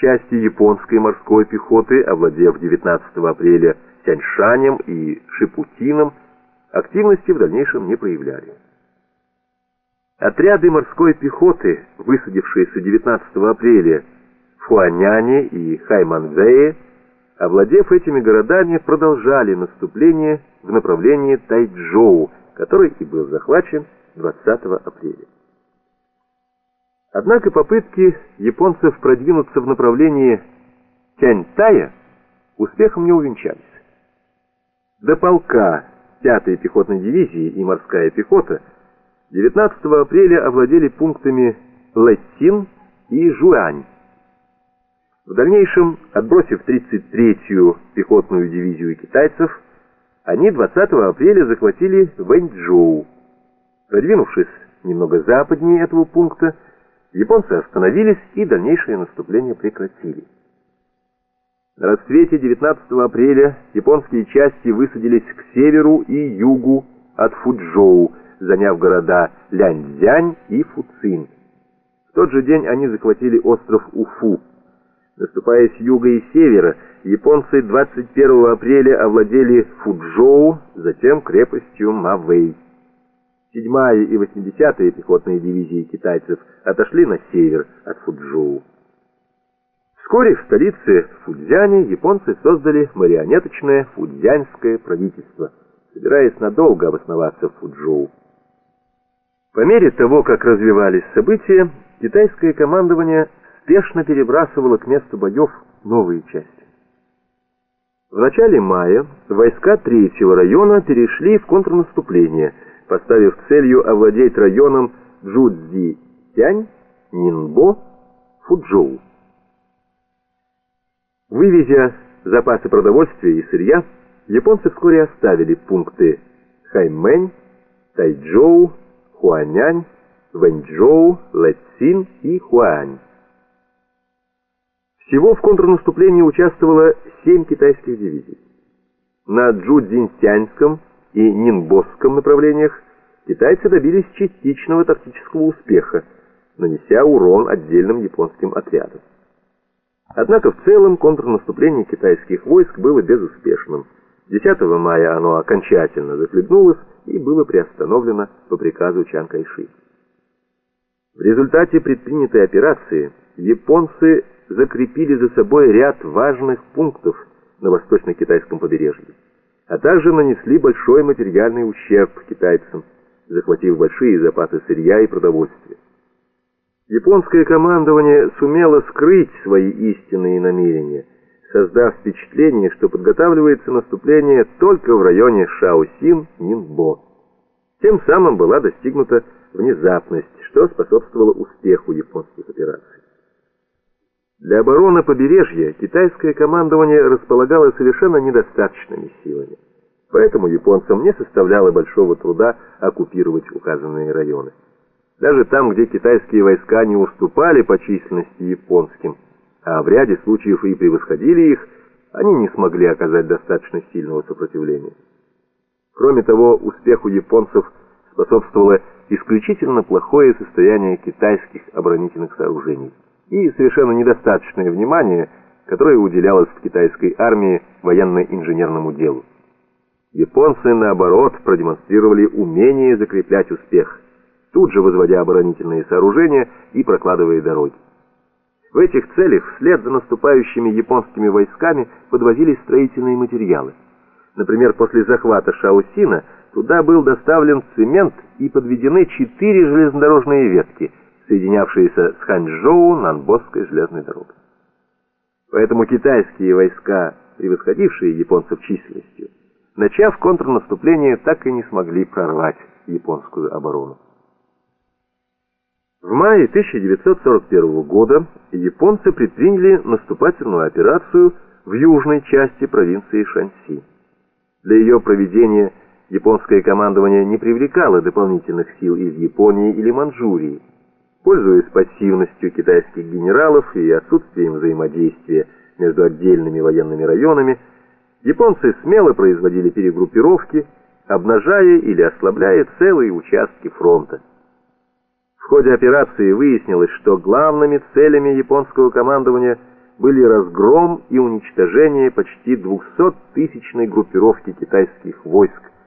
Части японской морской пехоты, овладев 19 апреля Тяньшанем и Шипутином, активности в дальнейшем не проявляли. Отряды морской пехоты, высадившиеся 19 апреля в Хуаняне и Хайманвее, овладев этими городами, продолжали наступление в направлении Тайчжоу, который и был захвачен 20 апреля. Однако попытки японцев продвинуться в направлении Тяньтая успехом не увенчались. До полка 5-й пехотной дивизии и морская пехота 19 апреля овладели пунктами Лэттин и Жуань. В дальнейшем, отбросив 33-ю пехотную дивизию китайцев, они 20 апреля захватили Вэньчжоу. Продвинувшись немного западнее этого пункта, японцы остановились и дальнейшее наступление прекратили. На расцвете 19 апреля японские части высадились к северу и югу от Фуджоу, заняв города Ляньцзянь и Фуцин. В тот же день они захватили остров Уфу. Наступая с юга и севера, японцы 21 апреля овладели Фуджоу, затем крепостью Мавэй. 7-я и 80-я пехотные дивизии китайцев отошли на север от Фуджоу. Вскоре в столице Фудзяне японцы создали марионеточное фудзянское правительство, собираясь надолго обосноваться в Фуджоу. По мере того, как развивались события, китайское командование спешно перебрасывало к месту боев новые части. В начале мая войска третьего района перешли в контрнаступление – поставив целью овладеть районом Джудзи-Тянь, Нинбо, Фуджоу. Вывезя запасы продовольствия и сырья, японцы вскоре оставили пункты Хаймэнь, Тайчжоу, Хуанянь, Вэньчжоу, Лэцин и Хуань. Всего в контрнаступлении участвовало семь китайских дивизий. На Джудзинтяньском и Нинбосском направлениях китайцы добились частичного тактического успеха, нанеся урон отдельным японским отрядам. Однако в целом контрнаступление китайских войск было безуспешным. 10 мая оно окончательно захлебнулось и было приостановлено по приказу Чан Кайши. В результате предпринятой операции японцы закрепили за собой ряд важных пунктов на восточно-китайском побережье а также нанесли большой материальный ущерб китайцам, захватив большие запасы сырья и продовольствия. Японское командование сумело скрыть свои истинные намерения, создав впечатление, что подготавливается наступление только в районе Шаосин-Нинбо. Тем самым была достигнута внезапность, что способствовало успеху японских операций. Для обороны побережья китайское командование располагало совершенно недостаточными силами. Поэтому японцам не составляло большого труда оккупировать указанные районы. Даже там, где китайские войска не уступали по численности японским, а в ряде случаев и превосходили их, они не смогли оказать достаточно сильного сопротивления. Кроме того, успеху японцев способствовало исключительно плохое состояние китайских оборонительных сооружений и совершенно недостаточное внимание, которое уделялось в китайской армии военно-инженерному делу. Японцы, наоборот, продемонстрировали умение закреплять успех, тут же возводя оборонительные сооружения и прокладывая дороги. В этих целях вслед за наступающими японскими войсками подвозились строительные материалы. Например, после захвата Шаосина туда был доставлен цемент и подведены четыре железнодорожные ветки – соединявшиеся с Ханчжоу Нанбосской железной дорогой. Поэтому китайские войска, превосходившие японцев численностью, начав контрнаступление, так и не смогли прорвать японскую оборону. В мае 1941 года японцы предприняли наступательную операцию в южной части провинции Шаньси. Для ее проведения японское командование не привлекало дополнительных сил из Японии или Манчжурии. Пользуясь пассивностью китайских генералов и отсутствием взаимодействия между отдельными военными районами, японцы смело производили перегруппировки, обнажая или ослабляя целые участки фронта. В ходе операции выяснилось, что главными целями японского командования были разгром и уничтожение почти 200-тысячной группировки китайских войск,